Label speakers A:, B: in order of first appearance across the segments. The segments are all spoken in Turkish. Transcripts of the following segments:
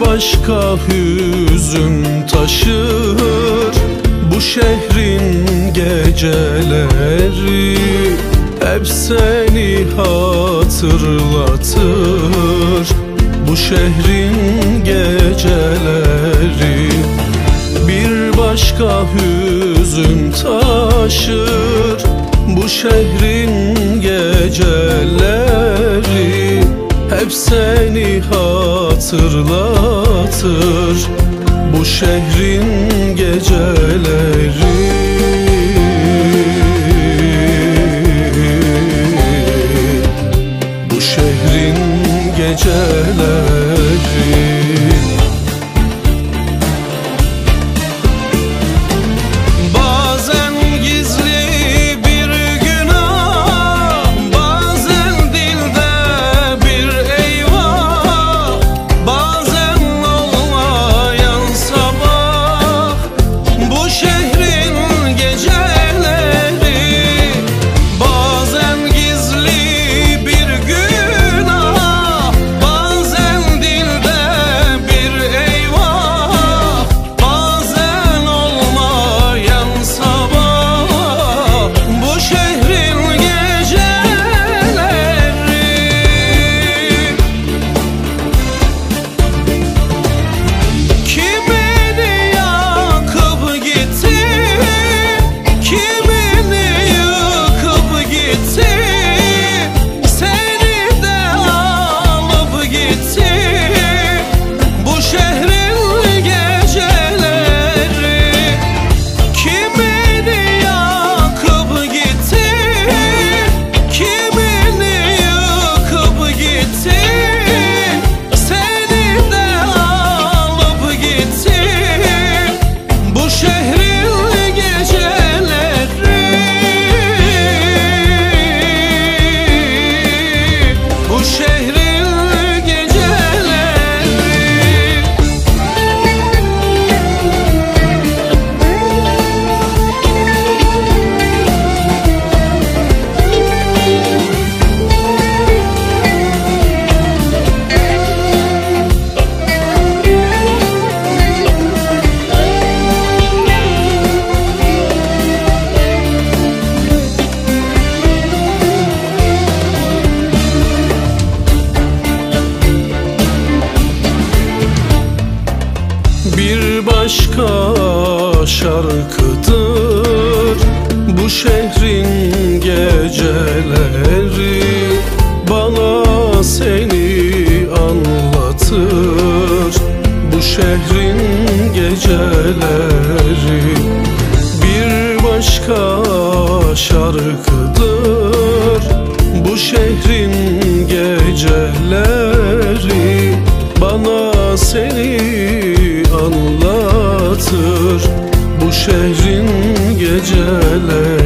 A: başka hüzün taşır. Bu şehrin geceleri Hep seni hatırlatır. Bu şehrin geceleri Bir başka hüzün taşır. Bu şehrin geceleri Hep seni hatırlatır. Bu şehrin geceleri. Bu şehrin geceleri şarkıdır. Bu şehrin geceleri Bana seni anlatır. Bu şehrin geceleri Bir başka şarkıdır. Bu şehrin geceleri Bana seni anlatır şehrin geceleri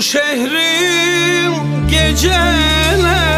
A: Bu şehrin geceleri